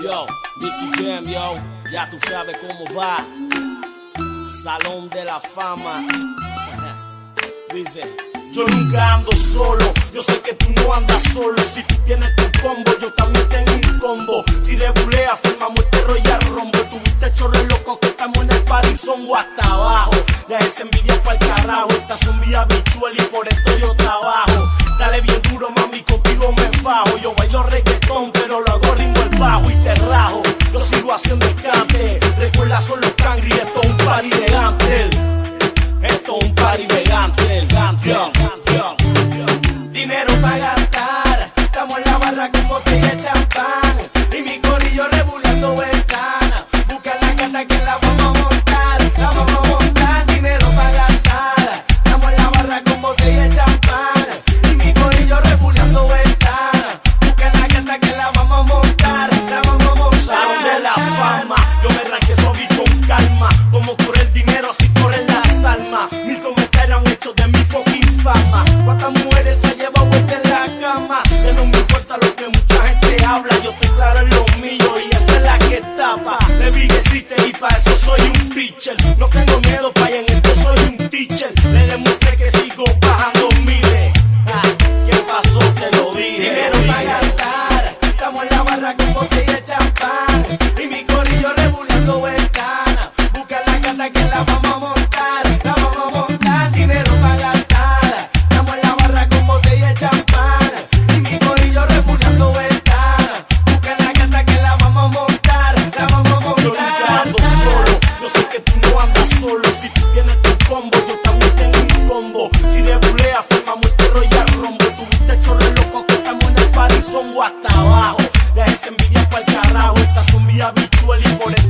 Yo, Nicky Jam, yo, ya tú sabes cómo va. Salón de la fama. Dice. Yo nunca ando solo, yo sé que tú no andas solo. Si tú tienes tu combo, yo también tengo un combo. Si de bulea, firmamos este Royal Rombo. Tuviste chorro loco que estamos en el parizongo hasta abajo. Ya esa envidia para el carajo. Esta son vía bichuel y por esto yo trabajo. Dale bien duro, mami, contigo me fajo. Yo bailo reggaetón, estación cante. Recuerda son los cangri, esto es un party de Gantel. Esto es un party de Gantel. Gantel. Dinero para gastar, estamos en la barra con botella de champán. Y mi corillo rebuliendo ventana. Busca la cata que la voy No tengo miedo, vayan, esto soy un teacher. Le demostré que sigo bajando miles. Ah, ¿Qué pasó? Te lo dije. que tú no andas solo. Si tú tienes tu combo, yo también tengo mi combo. Si de bulea, formamos este Royal Rombo. Tuviste chorros locos que estamos en el party, somos hasta abajo. Dejes envidia para el carajo, estas son mi habitual y por